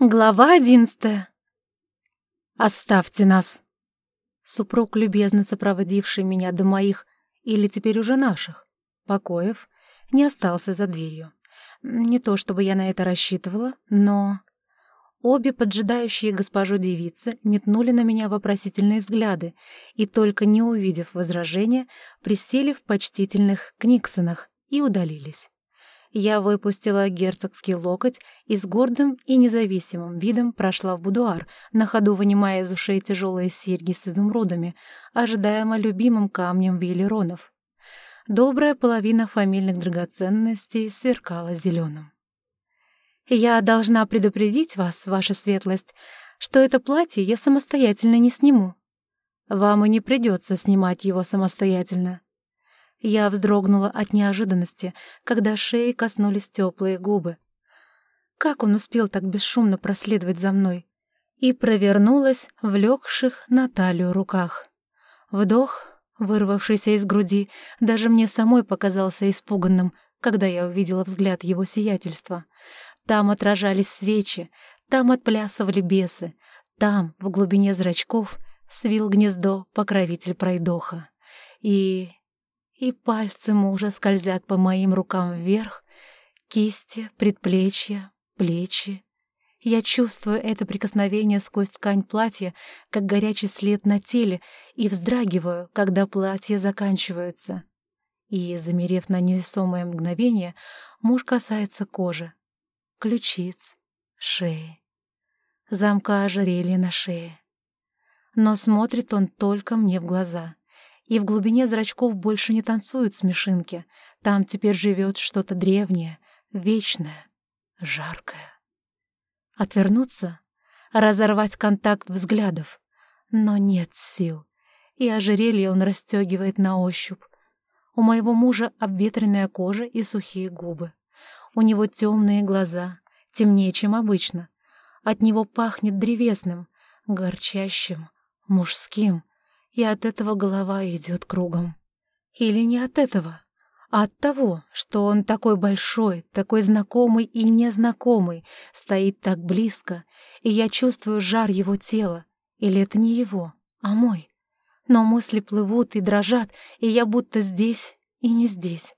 Глава одиннадцатая. «Оставьте нас!» Супруг, любезно сопроводивший меня до моих, или теперь уже наших, покоев, не остался за дверью. Не то чтобы я на это рассчитывала, но... Обе поджидающие госпожу девицы метнули на меня вопросительные взгляды и, только не увидев возражения, присели в почтительных книксонах и удалились. Я выпустила герцогский локоть и с гордым и независимым видом прошла в будуар, на ходу вынимая из ушей тяжелые серьги с изумрудами, ожидаемо любимым камнем Виллеронов. Добрая половина фамильных драгоценностей сверкала зеленым. «Я должна предупредить вас, ваша светлость, что это платье я самостоятельно не сниму. Вам и не придется снимать его самостоятельно», я вздрогнула от неожиданности, когда шеи коснулись теплые губы. Как он успел так бесшумно проследовать за мной? И провернулась в легших на талию руках. Вдох, вырвавшийся из груди, даже мне самой показался испуганным, когда я увидела взгляд его сиятельства. Там отражались свечи, там отплясывали бесы, там, в глубине зрачков, свил гнездо покровитель пройдоха. И и пальцы мужа скользят по моим рукам вверх, кисти, предплечья, плечи. Я чувствую это прикосновение сквозь ткань платья, как горячий след на теле, и вздрагиваю, когда платья заканчиваются. И, замерев на невесомое мгновение, муж касается кожи, ключиц, шеи, замка ожерелья на шее. Но смотрит он только мне в глаза и в глубине зрачков больше не танцуют смешинки. Там теперь живет что-то древнее, вечное, жаркое. Отвернуться, разорвать контакт взглядов. Но нет сил, и ожерелье он расстегивает на ощупь. У моего мужа обветренная кожа и сухие губы. У него темные глаза, темнее, чем обычно. От него пахнет древесным, горчащим, мужским, и от этого голова идет кругом. Или не от этого, а от того, что он такой большой, такой знакомый и незнакомый, стоит так близко, и я чувствую жар его тела. Или это не его, а мой. Но мысли плывут и дрожат, и я будто здесь и не здесь.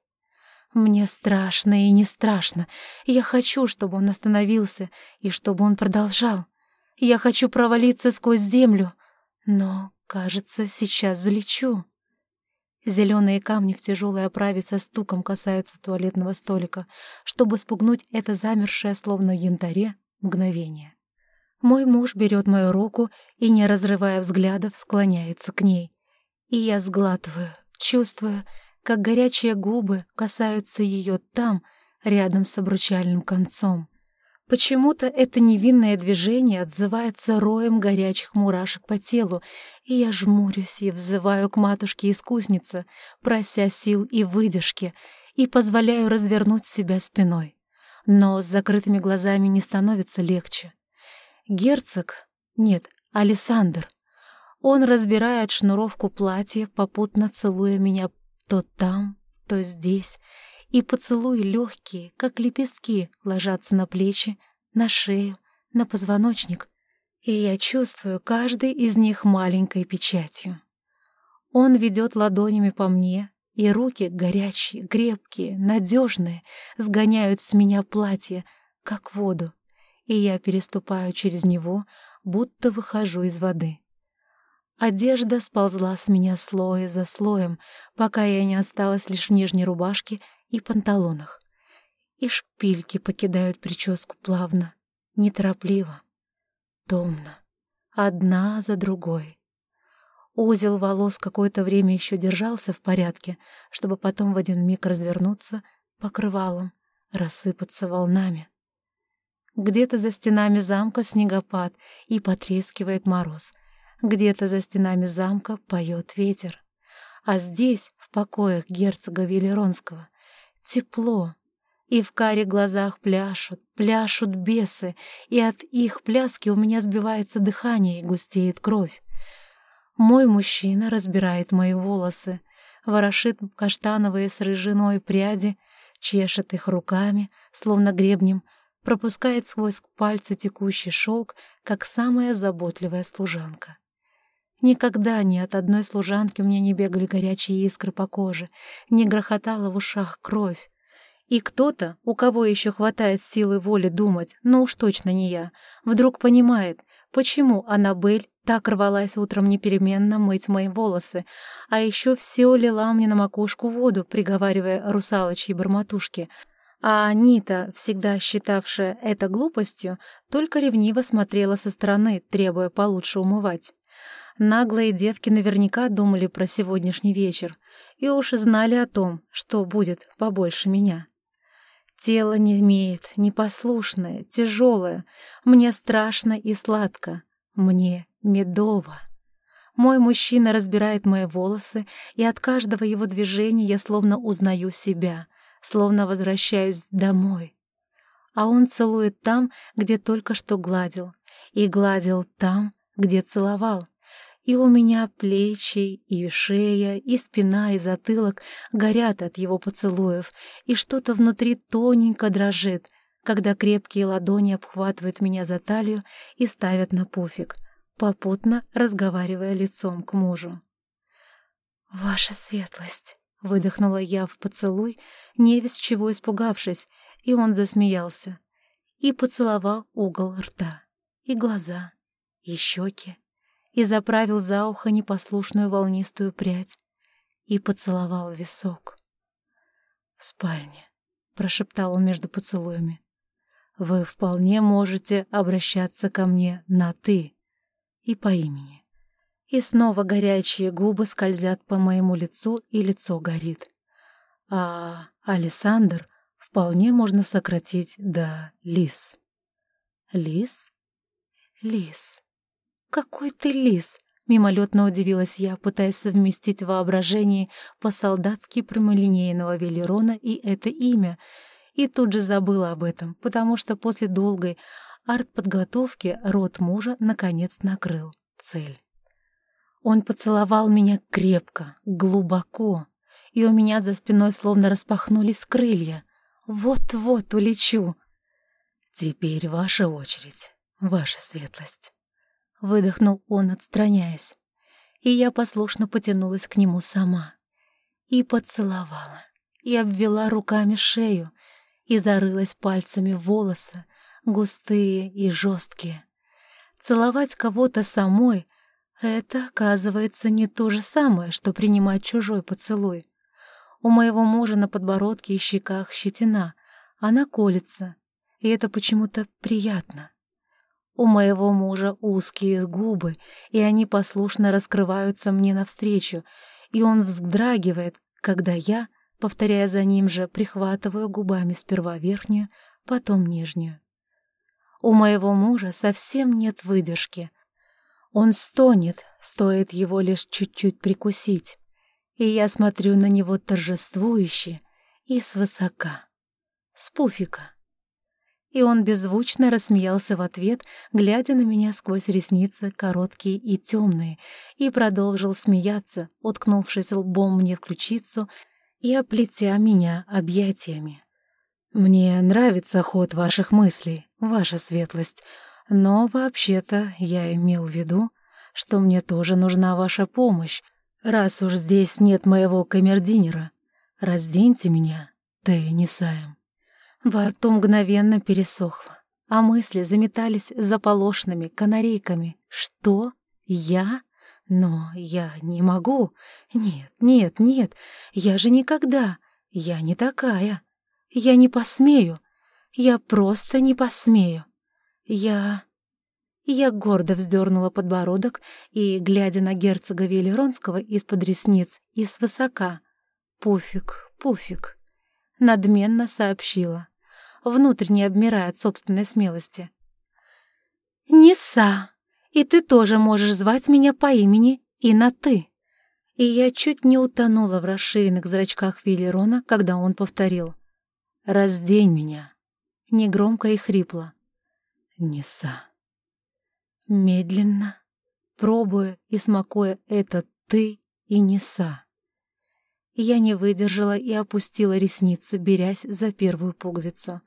Мне страшно и не страшно. Я хочу, чтобы он остановился и чтобы он продолжал. Я хочу провалиться сквозь землю, но Кажется, сейчас залечу. Зеленые камни в тяжелой оправе со стуком касаются туалетного столика, чтобы спугнуть это замершее, словно в янтаре, мгновение. Мой муж берет мою руку и, не разрывая взглядов, склоняется к ней. И я сглатываю, чувствуя, как горячие губы касаются ее там, рядом с обручальным концом. Почему-то это невинное движение отзывается роем горячих мурашек по телу, и я жмурюсь и взываю к матушке-искуснице, прося сил и выдержки, и позволяю развернуть себя спиной. Но с закрытыми глазами не становится легче. Герцог, нет, Александр, он разбирает шнуровку платья, попутно целуя меня то там, то здесь, и поцелуи легкие, как лепестки, ложатся на плечи, на шею, на позвоночник, и я чувствую каждый из них маленькой печатью. Он ведет ладонями по мне, и руки горячие, крепкие, надежные, сгоняют с меня платье, как воду, и я переступаю через него, будто выхожу из воды. Одежда сползла с меня слоя за слоем, пока я не осталась лишь в нижней рубашке и панталонах. И шпильки покидают прическу плавно, неторопливо, томно, одна за другой. Узел волос какое-то время еще держался в порядке, чтобы потом в один миг развернуться покрывалом, рассыпаться волнами. Где-то за стенами замка снегопад и потрескивает мороз. Где-то за стенами замка поет ветер. А здесь, в покоях герцога Велеронского, тепло, и в каре глазах пляшут, пляшут бесы, и от их пляски у меня сбивается дыхание и густеет кровь. Мой мужчина разбирает мои волосы, ворошит каштановые с рыжиной пряди, чешет их руками, словно гребнем, пропускает сквозь пальцы текущий шелк, как самая заботливая служанка. Никогда ни от одной служанки у меня не бегали горячие искры по коже, не грохотала в ушах кровь. И кто-то, у кого еще хватает силы воли думать, но уж точно не я, вдруг понимает, почему Аннабель так рвалась утром непеременно мыть мои волосы, а еще все лила мне на макушку воду, приговаривая русалочьи бормотушки — а Анита, всегда считавшая это глупостью, только ревниво смотрела со стороны, требуя получше умывать. Наглые девки наверняка думали про сегодняшний вечер и уж знали о том, что будет побольше меня. Тело не имеет, непослушное, тяжелое. Мне страшно и сладко. Мне медово. Мой мужчина разбирает мои волосы, и от каждого его движения я словно узнаю себя — словно возвращаюсь домой. А он целует там, где только что гладил, и гладил там, где целовал. И у меня плечи, и шея, и спина, и затылок горят от его поцелуев, и что-то внутри тоненько дрожит, когда крепкие ладони обхватывают меня за талию и ставят на пуфик, попутно разговаривая лицом к мужу. «Ваша светлость!» Выдохнула я в поцелуй, не с чего испугавшись, и он засмеялся. И поцеловал угол рта, и глаза, и щеки, и заправил за ухо непослушную волнистую прядь, и поцеловал висок. «В спальне», — прошептал он между поцелуями, — «вы вполне можете обращаться ко мне на «ты» и по имени». И снова горячие губы скользят по моему лицу, и лицо горит. А Александр вполне можно сократить до Лис. Лис? Лис. Какой ты лис? Мимолетно удивилась я, пытаясь совместить в воображении по-солдатски прямолинейного Велерона и это имя, и тут же забыла об этом, потому что после долгой артподготовки рот мужа наконец накрыл цель. Он поцеловал меня крепко, глубоко, и у меня за спиной словно распахнулись крылья. Вот-вот улечу. «Теперь ваша очередь, ваша светлость», — выдохнул он, отстраняясь. И я послушно потянулась к нему сама. И поцеловала, и обвела руками шею, и зарылась пальцами в волосы, густые и жесткие. Целовать кого-то самой — это, оказывается, не то же самое, что принимать чужой поцелуй. У моего мужа на подбородке и щеках щетина, она колется, и это почему-то приятно. У моего мужа узкие губы, и они послушно раскрываются мне навстречу, и он вздрагивает, когда я, повторяя за ним же, прихватываю губами сперва верхнюю, потом нижнюю. У моего мужа совсем нет выдержки — он стонет, стоит его лишь чуть-чуть прикусить, и я смотрю на него торжествующе и свысока, с пуфика. И он беззвучно рассмеялся в ответ, глядя на меня сквозь ресницы, короткие и темные, и продолжил смеяться, уткнувшись лбом мне в ключицу и оплетя меня объятиями. «Мне нравится ход ваших мыслей, ваша светлость», но вообще-то я имел в виду, что мне тоже нужна ваша помощь, раз уж здесь нет моего камердинера. Разденьте меня, ты не саем. Во рту мгновенно пересохло, а мысли заметались заполошными канарейками. Что? Я? Но я не могу. Нет, нет, нет, я же никогда. Я не такая. Я не посмею. Я просто не посмею. Я... Я гордо вздернула подбородок и, глядя на герцога Велеронского из-под ресниц и свысока, «Пуфик, пуфик», надменно сообщила, внутренне обмирая от собственной смелости. «Неса, и ты тоже можешь звать меня по имени и на «ты». И я чуть не утонула в расширенных зрачках Велерона, когда он повторил. «Раздень меня!» Негромко и хрипло. Неса. Медленно, пробуя и смакуя это «ты» и «неса». Я не выдержала и опустила ресницы, берясь за первую пуговицу.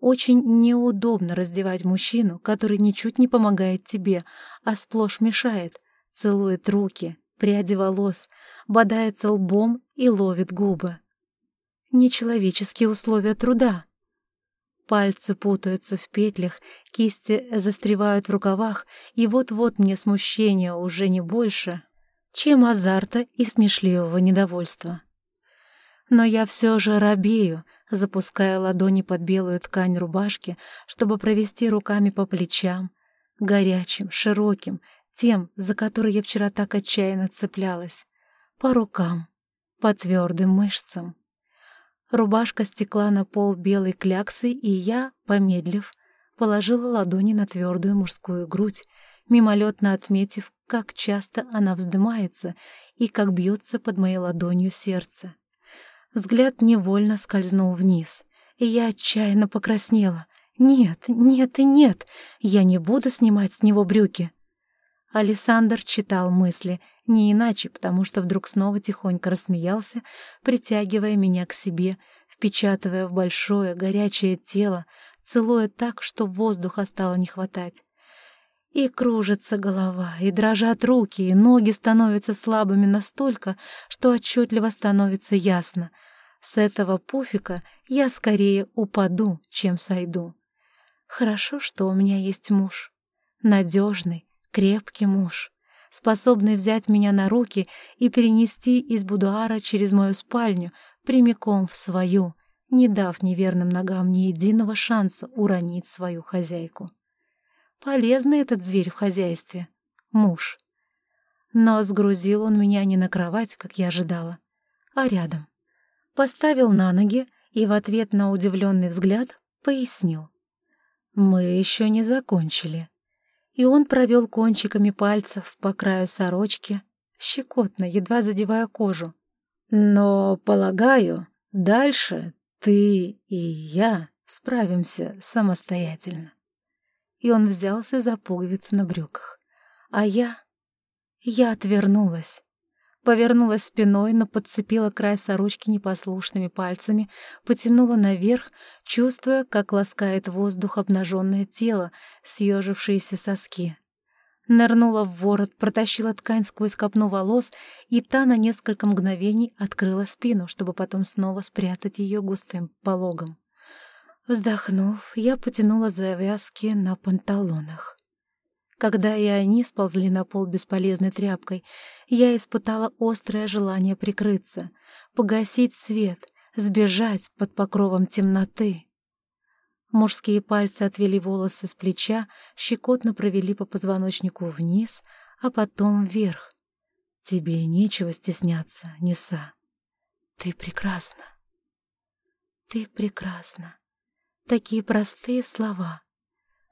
Очень неудобно раздевать мужчину, который ничуть не помогает тебе, а сплошь мешает, целует руки, пряди волос, бодается лбом и ловит губы. Нечеловеческие условия труда. Пальцы путаются в петлях, кисти застревают в рукавах, и вот-вот мне смущение уже не больше, чем азарта и смешливого недовольства. Но я все же робею, запуская ладони под белую ткань рубашки, чтобы провести руками по плечам, горячим, широким, тем, за который я вчера так отчаянно цеплялась, по рукам, по твердым мышцам. Рубашка стекла на пол белой кляксой, и я, помедлив, положила ладони на твердую мужскую грудь, мимолетно отметив, как часто она вздымается и как бьется под моей ладонью сердце. Взгляд невольно скользнул вниз, и я отчаянно покраснела. «Нет, нет и нет, я не буду снимать с него брюки». Александр читал мысли, не иначе, потому что вдруг снова тихонько рассмеялся, притягивая меня к себе, впечатывая в большое горячее тело, целуя так, что воздуха стало не хватать. И кружится голова, и дрожат руки, и ноги становятся слабыми настолько, что отчетливо становится ясно. С этого пуфика я скорее упаду, чем сойду. Хорошо, что у меня есть муж. Надежный, крепкий муж, способный взять меня на руки и перенести из будуара через мою спальню прямиком в свою, не дав неверным ногам ни единого шанса уронить свою хозяйку. Полезный этот зверь в хозяйстве. Муж. Но сгрузил он меня не на кровать, как я ожидала, а рядом. Поставил на ноги и в ответ на удивленный взгляд пояснил. «Мы еще не закончили». И он провел кончиками пальцев по краю сорочки, щекотно, едва задевая кожу. «Но, полагаю, дальше ты и я справимся самостоятельно» и он взялся за пуговицу на брюках. А я... Я отвернулась. Повернулась спиной, но подцепила край сорочки непослушными пальцами, потянула наверх, чувствуя, как ласкает воздух обнаженное тело, съежившиеся соски. Нырнула в ворот, протащила ткань сквозь копну волос, и та на несколько мгновений открыла спину, чтобы потом снова спрятать ее густым пологом. Вздохнув, я потянула завязки на панталонах. Когда и они сползли на пол бесполезной тряпкой, я испытала острое желание прикрыться, погасить свет, сбежать под покровом темноты. Мужские пальцы отвели волосы с плеча, щекотно провели по позвоночнику вниз, а потом вверх. «Тебе нечего стесняться, Неса. Ты прекрасна. Ты прекрасна». Такие простые слова.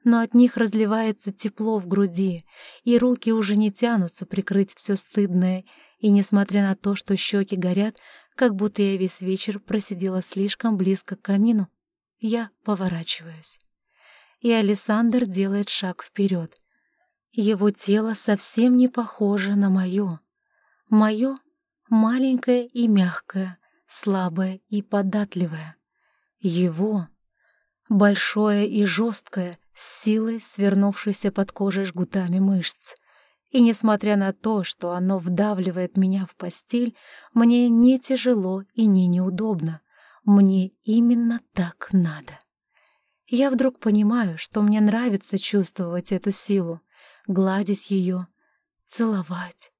Но от них разливается тепло в груди, и руки уже не тянутся прикрыть все стыдное, и несмотря на то, что щеки горят, как будто я весь вечер просидела слишком близко к камину, я поворачиваюсь. И Александр делает шаг вперед. Его тело совсем не похоже на мое. Мое маленькое и мягкое, слабое и податливое. Его большое и жесткое, с силой свернувшейся под кожей жгутами мышц. И несмотря на то, что оно вдавливает меня в постель, мне не тяжело и не неудобно. Мне именно так надо. Я вдруг понимаю, что мне нравится чувствовать эту силу, гладить ее, целовать.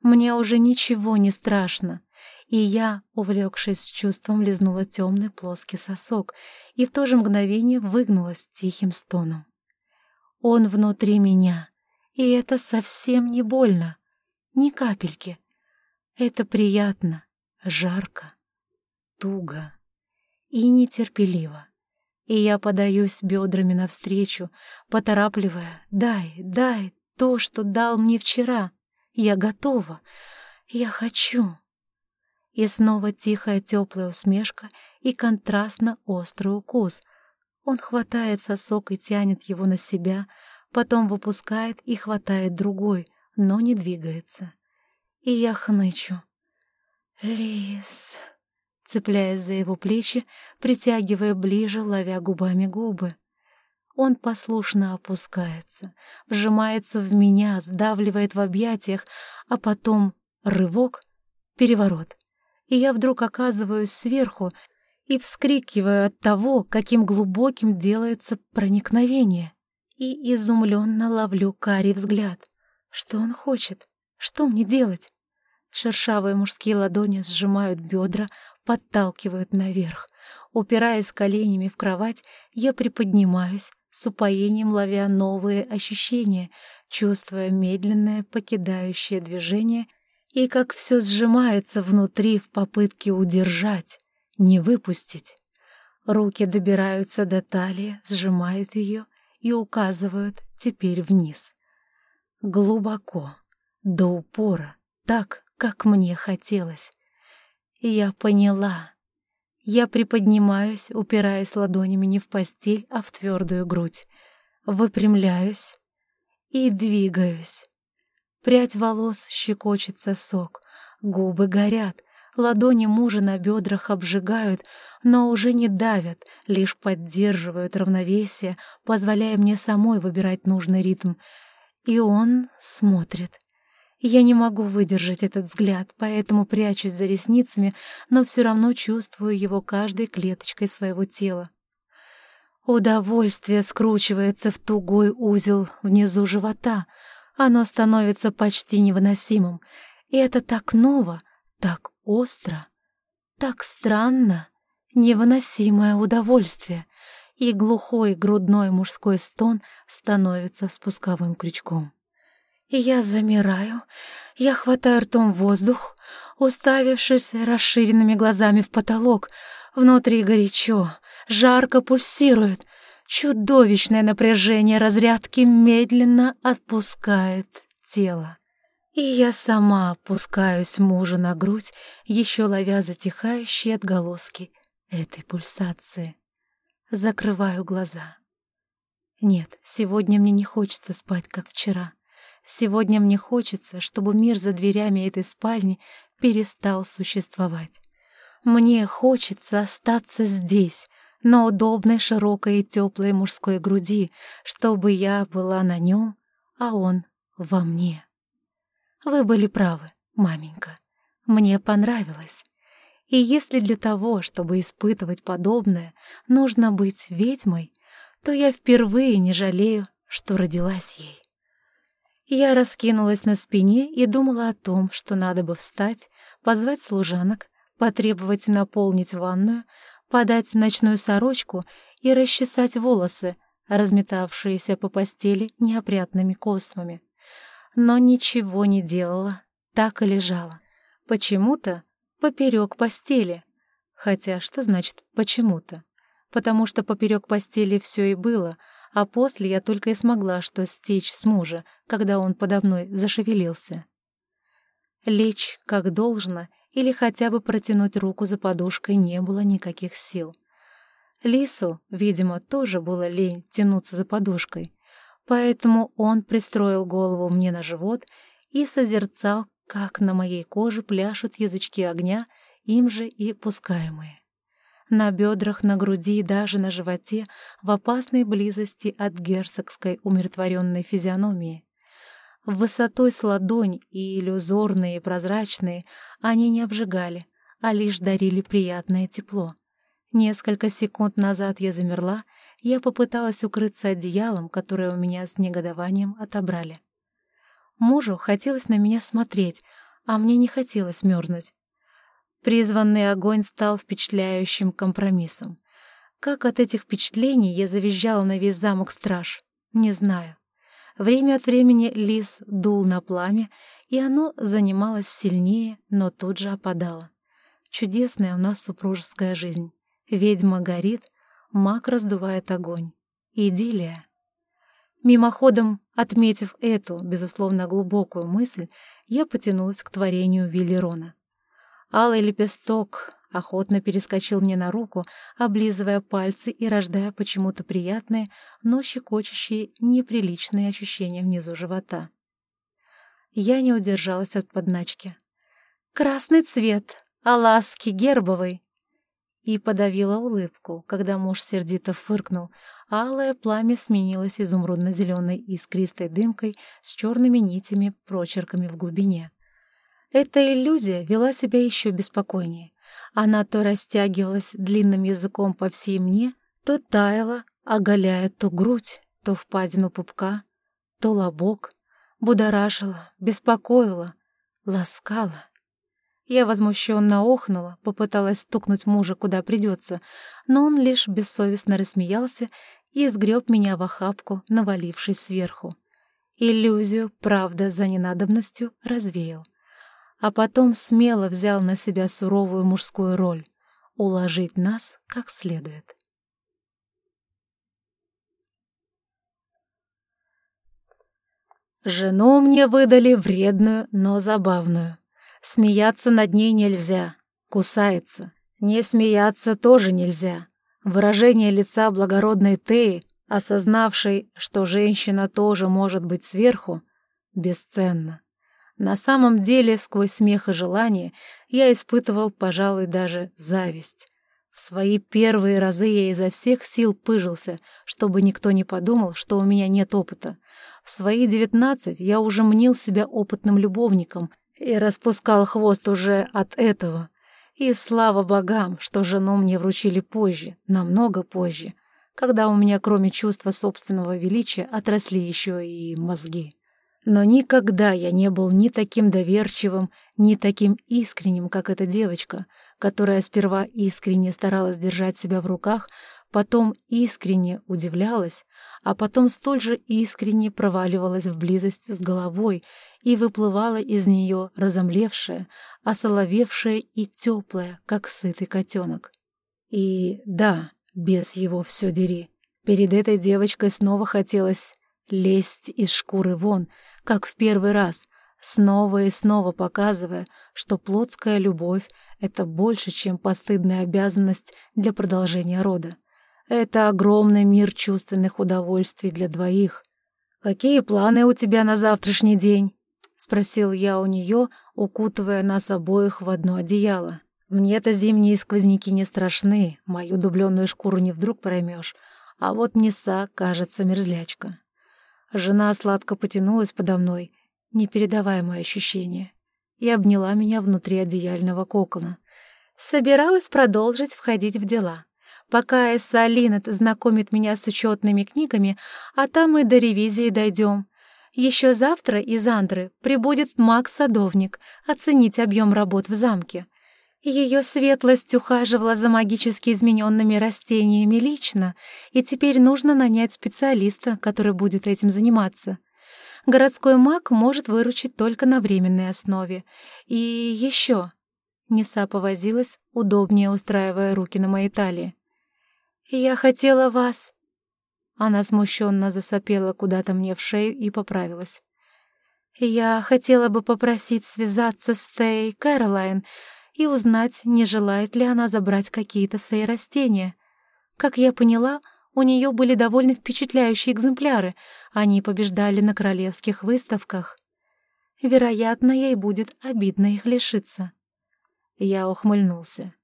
Мне уже ничего не страшно, и я, увлекшись чувством, лизнула темный плоский сосок и в то же мгновение выгнулась тихим стоном. Он внутри меня, и это совсем не больно, ни капельки. Это приятно, жарко, туго и нетерпеливо. И я подаюсь бедрами навстречу, поторапливая «Дай, дай то, что дал мне вчера. Я готова. Я хочу». И снова тихая теплая усмешка и контрастно острый укус. Он хватает сосок и тянет его на себя, потом выпускает и хватает другой, но не двигается. И я хнычу. «Лис!» цепляясь за его плечи, притягивая ближе, ловя губами губы. Он послушно опускается, вжимается в меня, сдавливает в объятиях, а потом рывок, переворот. И я вдруг оказываюсь сверху и вскрикиваю от того, каким глубоким делается проникновение. И изумленно ловлю карий взгляд. Что он хочет? Что мне делать? Шершавые мужские ладони сжимают бедра, подталкивают наверх. Упираясь коленями в кровать, я приподнимаюсь, с упоением ловя новые ощущения, чувствуя медленное покидающее движение и как все сжимается внутри в попытке удержать, не выпустить. Руки добираются до талии, сжимают ее и указывают теперь вниз. Глубоко, до упора, так, как мне хотелось. Я поняла. Я приподнимаюсь, упираясь ладонями не в постель, а в твердую грудь. Выпрямляюсь и двигаюсь. Прядь волос щекочет сосок, губы горят, ладони мужа на бедрах обжигают, но уже не давят, лишь поддерживают равновесие, позволяя мне самой выбирать нужный ритм. И он смотрит — я не могу выдержать этот взгляд, поэтому прячусь за ресницами, но все равно чувствую его каждой клеточкой своего тела. Удовольствие скручивается в тугой узел внизу живота. Оно становится почти невыносимым. И это так ново, так остро, так странно. Невыносимое удовольствие. И глухой грудной мужской стон становится спусковым крючком. Я замираю, я хватаю ртом воздух, уставившись расширенными глазами в потолок. Внутри горячо, жарко пульсирует. Чудовищное напряжение разрядки медленно отпускает тело. И я сама опускаюсь мужу на грудь, еще ловя затихающие отголоски этой пульсации. Закрываю глаза. Нет, сегодня мне не хочется спать, как вчера. Сегодня мне хочется, чтобы мир за дверями этой спальни перестал существовать. Мне хочется остаться здесь, на удобной, широкой и теплой мужской груди, чтобы я была на нем, а он во мне. Вы были правы, маменька. Мне понравилось. И если для того, чтобы испытывать подобное, нужно быть ведьмой, то я впервые не жалею, что родилась ей. Я раскинулась на спине и думала о том, что надо бы встать, позвать служанок, потребовать наполнить ванную, подать ночную сорочку и расчесать волосы, разметавшиеся по постели неопрятными космами. Но ничего не делала, так и лежала. Почему-то поперек постели. Хотя что значит «почему-то»? Потому что поперек постели все и было — а после я только и смогла что стечь с мужа, когда он подо мной зашевелился. Лечь, как должно, или хотя бы протянуть руку за подушкой не было никаких сил. Лису, видимо, тоже было лень тянуться за подушкой, поэтому он пристроил голову мне на живот и созерцал, как на моей коже пляшут язычки огня, им же и пускаемые на бедрах, на груди и даже на животе в опасной близости от герцогской умиротворенной физиономии. Высотой с ладонь и иллюзорные и прозрачные они не обжигали, а лишь дарили приятное тепло. Несколько секунд назад я замерла, я попыталась укрыться одеялом, которое у меня с негодованием отобрали. Мужу хотелось на меня смотреть, а мне не хотелось мерзнуть. Призванный огонь стал впечатляющим компромиссом. Как от этих впечатлений я завизжала на весь замок страж, не знаю. Время от времени лис дул на пламя, и оно занималось сильнее, но тут же опадало. Чудесная у нас супружеская жизнь. Ведьма горит, маг раздувает огонь. Идиллия. Мимоходом, отметив эту, безусловно, глубокую мысль, я потянулась к творению Виллерона. Алый лепесток охотно перескочил мне на руку, облизывая пальцы и рождая почему-то приятные, но щекочущие, неприличные ощущения внизу живота. Я не удержалась от подначки. «Красный цвет, а ласки гербовый!» и подавила улыбку, когда муж сердито фыркнул, а алое пламя сменилось изумрудно-зеленой искристой дымкой с черными нитями, прочерками в глубине. Эта иллюзия вела себя еще беспокойнее. Она то растягивалась длинным языком по всей мне, то таяла, оголяя то грудь, то впадину пупка, то лобок, будоражила, беспокоила, ласкала. Я возмущенно охнула, попыталась стукнуть мужа куда придется, но он лишь бессовестно рассмеялся и сгреб меня в охапку, навалившись сверху. Иллюзию, правда, за ненадобностью развеял. А потом смело взял на себя суровую мужскую роль — уложить нас как следует. Жену мне выдали вредную, но забавную. Смеяться над ней нельзя, кусается. Не смеяться тоже нельзя. Выражение лица благородной Теи, осознавшей, что женщина тоже может быть сверху, бесценно. На самом деле, сквозь смех и желание, я испытывал, пожалуй, даже зависть. В свои первые разы я изо всех сил пыжился, чтобы никто не подумал, что у меня нет опыта. В свои девятнадцать я уже мнил себя опытным любовником и распускал хвост уже от этого. И слава богам, что жену мне вручили позже, намного позже, когда у меня кроме чувства собственного величия отросли еще и мозги. Но никогда я не был ни таким доверчивым, ни таким искренним, как эта девочка, которая сперва искренне старалась держать себя в руках, потом искренне удивлялась, а потом столь же искренне проваливалась в близость с головой и выплывала из нее разомлевшая, осоловевшая и теплая, как сытый котенок. И да, без его все дери, перед этой девочкой снова хотелось лезть из шкуры вон, как в первый раз, снова и снова показывая, что плотская любовь — это больше, чем постыдная обязанность для продолжения рода. Это огромный мир чувственных удовольствий для двоих. «Какие планы у тебя на завтрашний день?» — спросил я у нее, укутывая нас обоих в одно одеяло. «Мне-то зимние сквозняки не страшны, мою дубленную шкуру не вдруг проймешь, а вот Неса, кажется, мерзлячка». Жена сладко потянулась подо мной, непередаваемое ощущение, и обняла меня внутри одеяльного кокона. Собиралась продолжить входить в дела пока Эсса Линет знакомит меня с учетными книгами, а там и до ревизии дойдем. Еще завтра из Андры прибудет маг-садовник оценить объем работ в замке. Ее светлость ухаживала за магически измененными растениями лично, и теперь нужно нанять специалиста, который будет этим заниматься. Городской маг может выручить только на временной основе. И еще... Неса повозилась, удобнее устраивая руки на моей талии. «Я хотела вас...» Она смущенно засопела куда-то мне в шею и поправилась. «Я хотела бы попросить связаться с Тей Кэролайн и узнать, не желает ли она забрать какие-то свои растения. Как я поняла, у нее были довольно впечатляющие экземпляры, они побеждали на королевских выставках. Вероятно, ей будет обидно их лишиться». Я ухмыльнулся.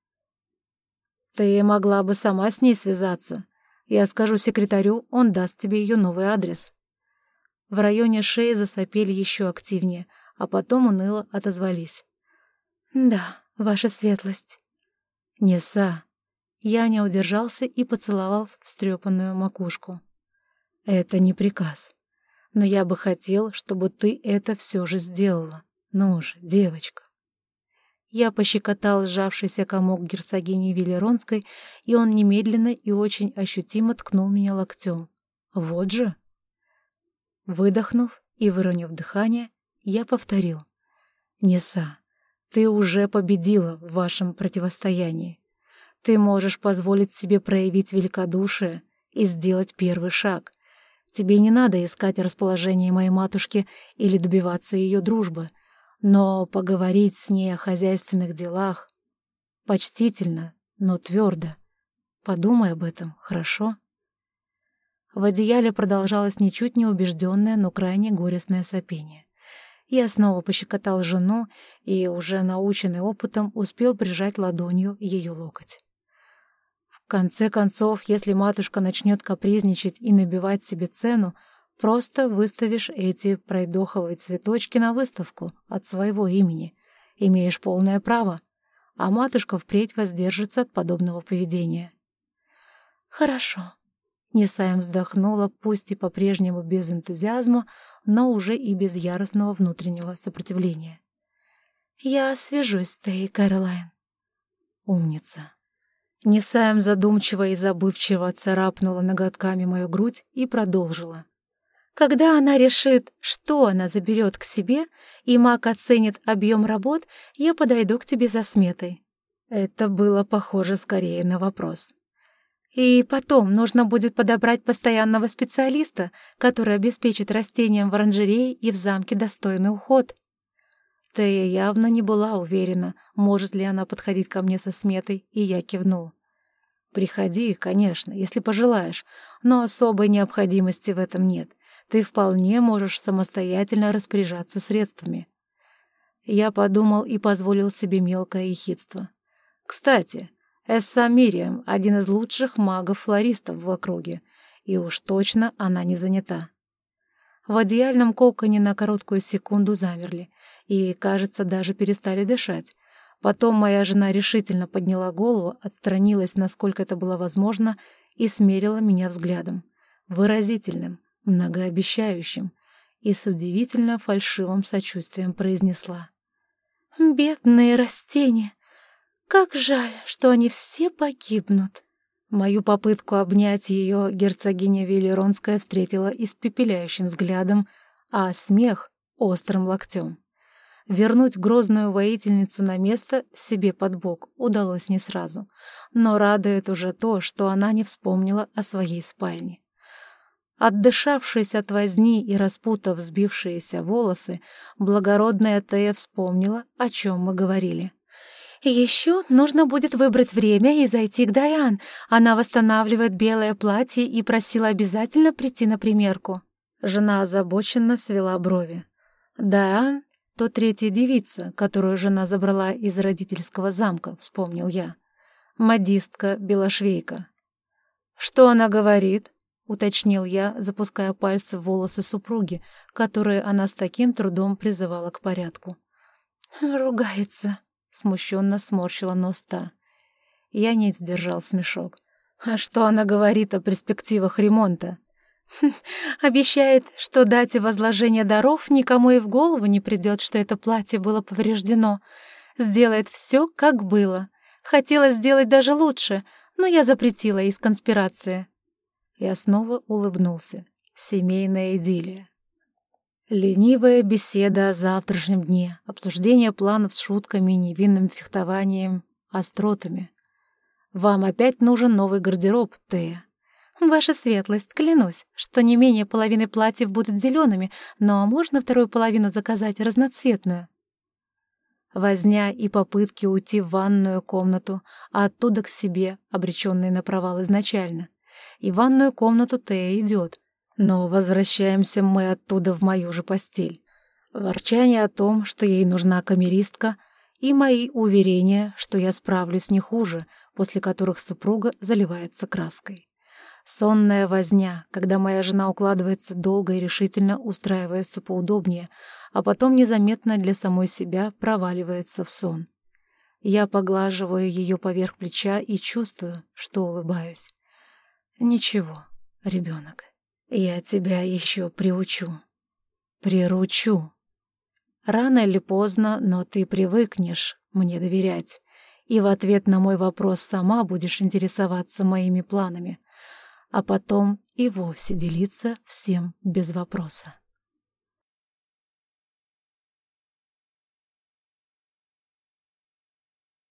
Ты могла бы сама с ней связаться. Я скажу секретарю, он даст тебе ее новый адрес. В районе шеи засопели еще активнее, а потом уныло отозвались. «Да, ваша светлость». «Неса». Я не удержался и поцеловал встрепанную макушку. «Это не приказ. Но я бы хотел, чтобы ты это все же сделала. Ну же, девочка». Я пощекотал сжавшийся комок герцогини Виллеронской, и он немедленно и очень ощутимо ткнул меня локтем. Вот же! Выдохнув и выронив дыхание, я повторил. «Неса, ты уже победила в вашем противостоянии. Ты можешь позволить себе проявить великодушие и сделать первый шаг. Тебе не надо искать расположение моей матушки или добиваться ее дружбы — но поговорить с ней о хозяйственных делах почтительно, но твердо. Подумай об этом, хорошо? В одеяле продолжалось ничуть не убежденное, но крайне горестное сопение. Я снова пощекотал жену и, уже наученный опытом, успел прижать ладонью ее локоть. В конце концов, если матушка начнет капризничать и набивать себе цену, просто выставишь эти пройдоховые цветочки на выставку от своего имени. Имеешь полное право, а матушка впредь воздержится от подобного поведения. «Хорошо», Несаем вздохнула, пусть и по-прежнему без энтузиазма, но уже и без яростного внутреннего сопротивления. «Я свяжусь с Тей, Кэролайн». «Умница». Несаем задумчиво и забывчиво царапнула ноготками мою грудь и продолжила. Когда она решит, что она заберет к себе, и маг оценит объем работ, я подойду к тебе за сметой. Это было похоже скорее на вопрос. И потом нужно будет подобрать постоянного специалиста, который обеспечит растениям в оранжерее и в замке достойный уход. Тея явно не была уверена, может ли она подходить ко мне со сметой, и я кивнул. «Приходи, конечно, если пожелаешь, но особой необходимости в этом нет. Ты вполне можешь самостоятельно распоряжаться средствами». Я подумал и позволил себе мелкое ехидство. «Кстати, Эсса Мириам — один из лучших магов-флористов в округе, и уж точно она не занята. В одеяльном коконе на короткую секунду замерли и, кажется, даже перестали дышать. Потом моя жена решительно подняла голову, отстранилась, насколько это было возможно, и смерила меня взглядом. Выразительным, многообещающим и с удивительно фальшивым сочувствием произнесла. «Бедные растения! Как жаль, что они все погибнут!» Мою попытку обнять ее герцогиня Велеронская встретила испепеляющим взглядом, а смех — острым локтем. Вернуть грозную воительницу на место себе под бок удалось не сразу, но радует уже то, что она не вспомнила о своей спальне. Отдышавшись от возни и распутав сбившиеся волосы, благородная Тея вспомнила, о чем мы говорили. Еще нужно будет выбрать время и зайти к Даян. Она восстанавливает белое платье и просила обязательно прийти на примерку. Жена озабоченно свела брови. Даян — то третья девица, которую жена забрала из родительского замка, вспомнил я. Модистка-белошвейка. «Что она говорит?» — уточнил я, запуская пальцы в волосы супруги, которые она с таким трудом призывала к порядку. «Ругается», Смущенно сморщила нос та. Я не сдержал смешок. А что она говорит о перспективах ремонта? Хм, обещает, что дате возложения даров никому и в голову не придет, что это платье было повреждено. Сделает все, как было. Хотела сделать даже лучше, но я запретила из конспирации. Я снова улыбнулся. Семейная идиллия. Ленивая беседа о завтрашнем дне, обсуждение планов с шутками, невинным фехтованием, остротами. «Вам опять нужен новый гардероб, Тея». «Ваша светлость, клянусь, что не менее половины платьев будут зелеными, но можно вторую половину заказать разноцветную?» Возня и попытки уйти в ванную комнату, а оттуда к себе, обреченные на провал изначально. И в ванную комнату Тея идет, но возвращаемся мы оттуда в мою же постель. Ворчание о том, что ей нужна камеристка, и мои уверения, что я справлюсь не хуже, после которых супруга заливается краской. Сонная возня, когда моя жена укладывается долго и решительно устраивается поудобнее, а потом незаметно для самой себя проваливается в сон. Я поглаживаю ее поверх плеча и чувствую, что улыбаюсь. Ничего, ребенок. Я тебя еще приучу. Приручу. Рано или поздно, но ты привыкнешь мне доверять, и в ответ на мой вопрос сама будешь интересоваться моими планами, а потом и вовсе делиться всем без вопроса.